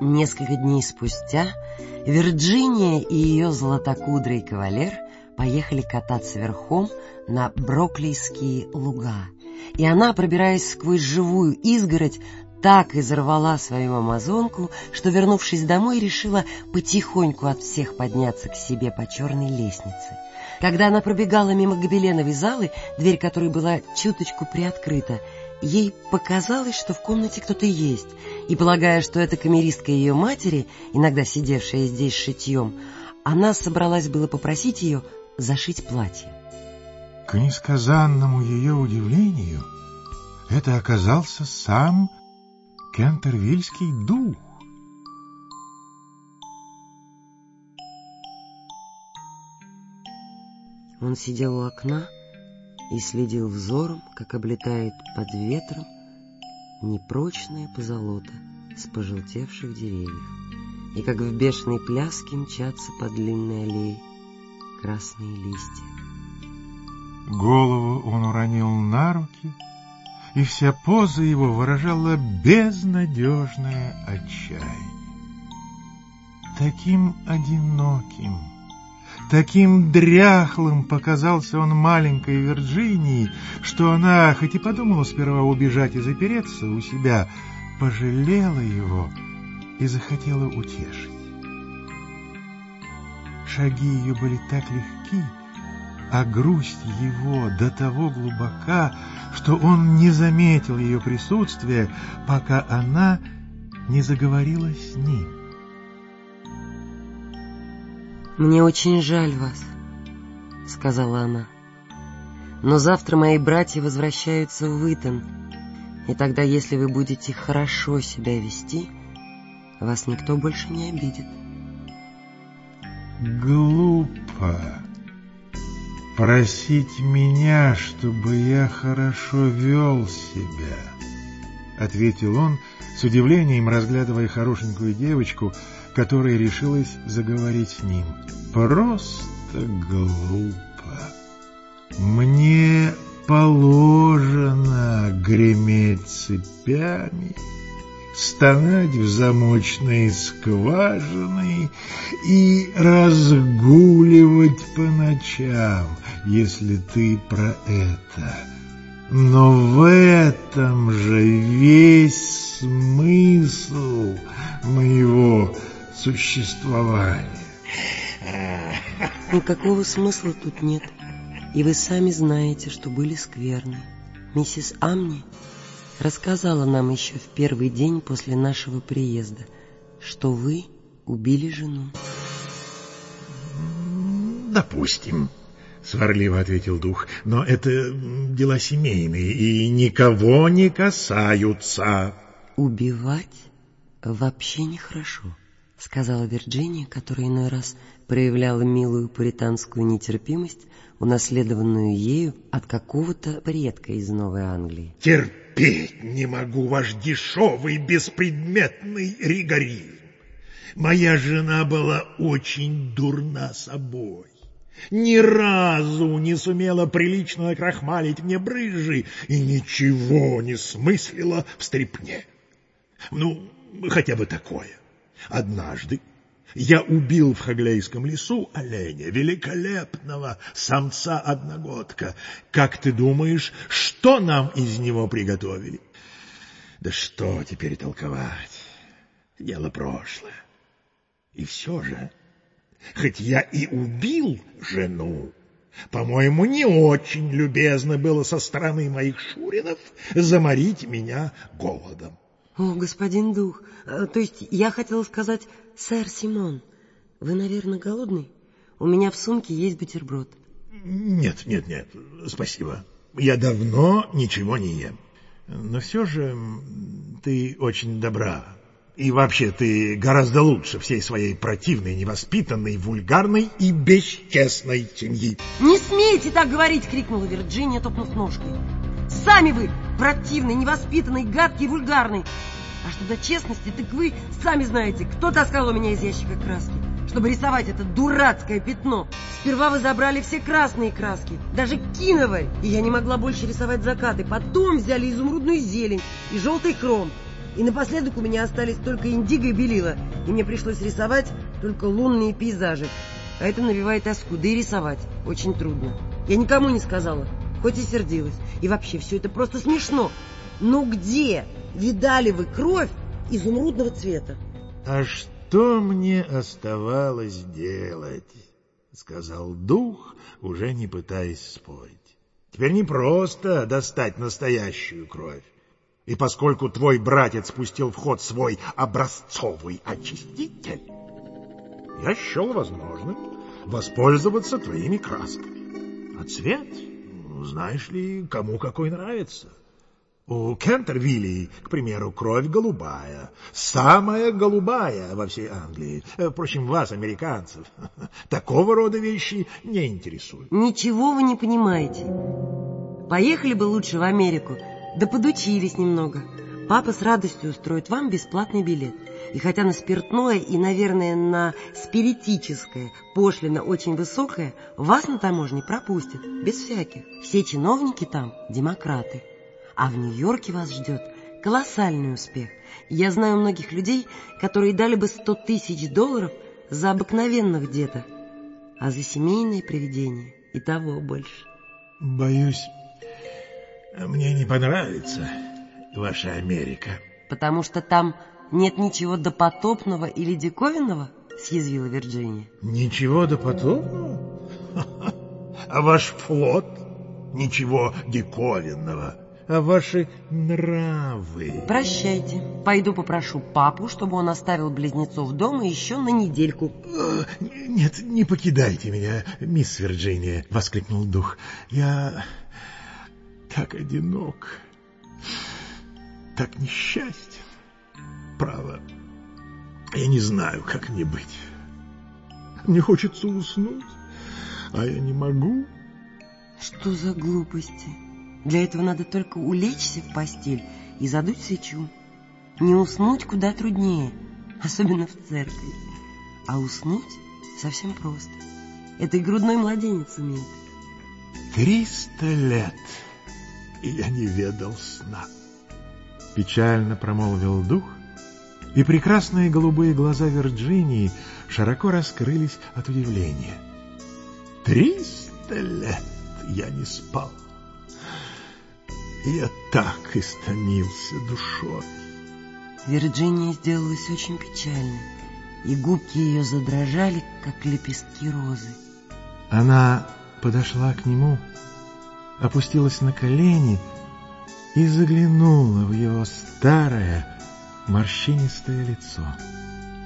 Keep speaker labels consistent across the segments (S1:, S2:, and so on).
S1: Несколько дней спустя Вирджиния и ее златокудрый кавалер поехали кататься верхом на Броклийские луга, и она, пробираясь сквозь живую изгородь, так изорвала свою амазонку, что, вернувшись домой, решила потихоньку от всех подняться к себе по черной лестнице. Когда она пробегала мимо гобеленовой залы, дверь которой была чуточку приоткрыта, ей показалось, что в комнате кто-то есть, и, полагая, что это камеристка ее матери, иногда сидевшая здесь шитьем, она собралась было попросить ее зашить платье.
S2: К несказанному ее удивлению, это оказался сам Кентервильский дух.
S1: Он сидел у окна и следил взором, как облетает под ветром непрочная позолота с пожелтевших деревьев, и как в бешеной пляске мчатся по длинной аллее красные листья.
S2: Голову он уронил на руки — и вся поза его выражала безнадежное отчаяние. Таким одиноким, таким дряхлым показался он маленькой Вирджинии, что она, хоть и подумала сперва убежать и запереться у себя, пожалела его и захотела утешить. Шаги ее были так легки, а грусть его до того глубока, что он не заметил ее присутствия, пока она не заговорила с ним.
S1: «Мне очень жаль вас», — сказала она. «Но завтра мои братья возвращаются в Итон, и тогда, если вы будете хорошо себя вести, вас никто больше не обидит».
S2: «Глупо», просить меня, чтобы я хорошо вел себя, — ответил он с удивлением, разглядывая хорошенькую девочку, которая решилась заговорить с ним. Просто глупо. Мне положено греметь цепями, стонать в замочной скважины и разгуливать по ночам, если ты про это. Но в этом же весь смысл моего существования.
S1: Никакого смысла тут нет. И вы сами знаете, что были скверны. Миссис Амни рассказала нам еще в первый день после нашего приезда, что вы убили жену.
S2: «Допустим», — сварливо ответил дух, — «но это дела семейные и никого не касаются».
S1: «Убивать вообще нехорошо», — сказала Вирджиния, которая иной раз проявляла милую пуританскую нетерпимость, унаследованную ею от какого-то предка из Новой Англии.
S2: «Терпеть не могу ваш дешевый беспредметный ригоризм. Моя жена была очень дурна собой. Ни разу не сумела прилично накрахмалить мне брыжи и ничего не смыслила в стрипне. Ну, хотя бы такое. Однажды я убил в Хаглейском лесу оленя, великолепного самца-одногодка. Как ты думаешь, что нам из него приготовили? Да что теперь толковать? Дело прошлое. И все же, хоть я и убил жену, по-моему, не очень любезно было со стороны моих шуринов заморить меня голодом.
S1: О, господин дух, э, то есть я хотела сказать, сэр Симон, вы, наверное, голодный? У меня в сумке есть бутерброд.
S2: Нет, нет, нет, спасибо. Я давно ничего не ем. Но все же ты очень добра. И вообще ты гораздо лучше всей своей противной, невоспитанной, вульгарной и бесчестной семьи.
S1: «Не смейте так говорить!» — крикнула Вирджиния, топнув ножкой. Сами вы противный, невоспитанный, гадкий, вульгарный. А что до честности, так вы сами знаете, кто таскал у меня из ящика краски, чтобы рисовать это дурацкое пятно. Сперва вы забрали все красные краски, даже киноварь, и я не могла больше рисовать закаты. Потом взяли изумрудную зелень и желтый хром. И напоследок у меня остались только индиго и белила, и мне пришлось рисовать только лунные пейзажи. А это навевает тоску, да и рисовать очень трудно. Я никому не сказала, хоть и сердилась. И вообще, все это просто смешно. Но где видали вы кровь изумрудного цвета?
S2: А что мне оставалось делать? Сказал дух, уже не пытаясь спорить. Теперь не просто достать настоящую кровь. И поскольку твой братец пустил в ход свой образцовый очиститель, я счел возможным воспользоваться твоими красками. А цвет, знаешь ли, кому какой нравится. У Кентервилли, к примеру, кровь голубая, самая голубая во всей Англии. Впрочем, вас, американцев, такого рода вещи не интересуют.
S1: Ничего вы не понимаете. Поехали бы лучше в Америку, да подучились немного. Папа с радостью устроит вам бесплатный билет. И хотя на спиртное и, наверное, на спиритическое пошлина очень высокая, вас на таможне пропустят, без всяких. Все чиновники там демократы. А в Нью-Йорке вас ждет колоссальный успех. Я знаю многих людей, которые дали бы сто тысяч долларов за обыкновенных деток, а за семейное привидение и того больше.
S2: Боюсь, мне не понравится ваша Америка.
S1: Потому что там нет ничего допотопного или диковинного? Съязвила Вирджиния.
S2: Ничего допотопного? А ваш флот? Ничего диковинного а ваши нравы.
S1: Прощайте. Пойду попрошу папу, чтобы он оставил близнецов дома еще на недельку.
S2: Нет, не покидайте меня, мисс Вирджиния, воскликнул дух. Я так одинок, так несчастен. Право, я не знаю, как мне быть. Мне хочется уснуть, а я не могу.
S1: Что за глупости? Для этого надо только улечься в постель и задуть свечу. Не уснуть куда труднее, особенно в церкви. А уснуть совсем просто. Это и грудной младенец умеет.
S2: Триста лет, и я не ведал сна. Печально промолвил дух, и прекрасные голубые глаза Вирджинии широко раскрылись от удивления. Триста лет я не спал. Я так истомился душой.
S1: Вирджиния сделалась очень печальной, и губки ее задрожали, как лепестки розы.
S2: Она подошла к нему, опустилась на колени и заглянула в его старое морщинистое лицо.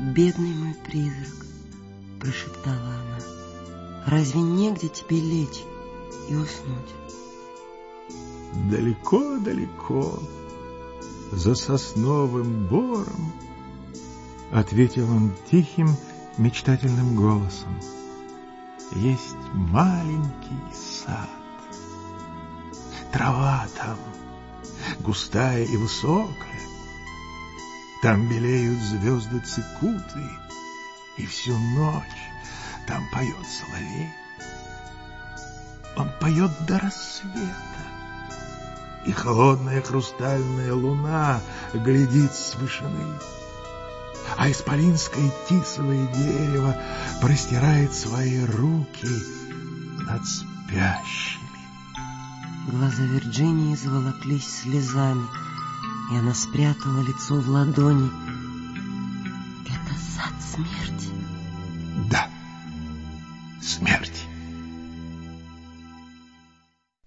S1: «Бедный мой призрак», — прошептала она, — «разве негде тебе лечь и уснуть?»
S2: далеко-далеко, за сосновым бором, ответил он тихим, мечтательным голосом. Есть маленький сад. Трава там густая и высокая. Там белеют звезды цикуты, и всю ночь там поет соловей. Он поет до рассвета и холодная хрустальная луна глядит с вышины. А исполинское тисовое дерево простирает свои руки над спящими.
S1: Глаза Вирджинии заволоклись слезами, и она спрятала лицо в ладони. Это сад смерти?
S2: Да, смерть.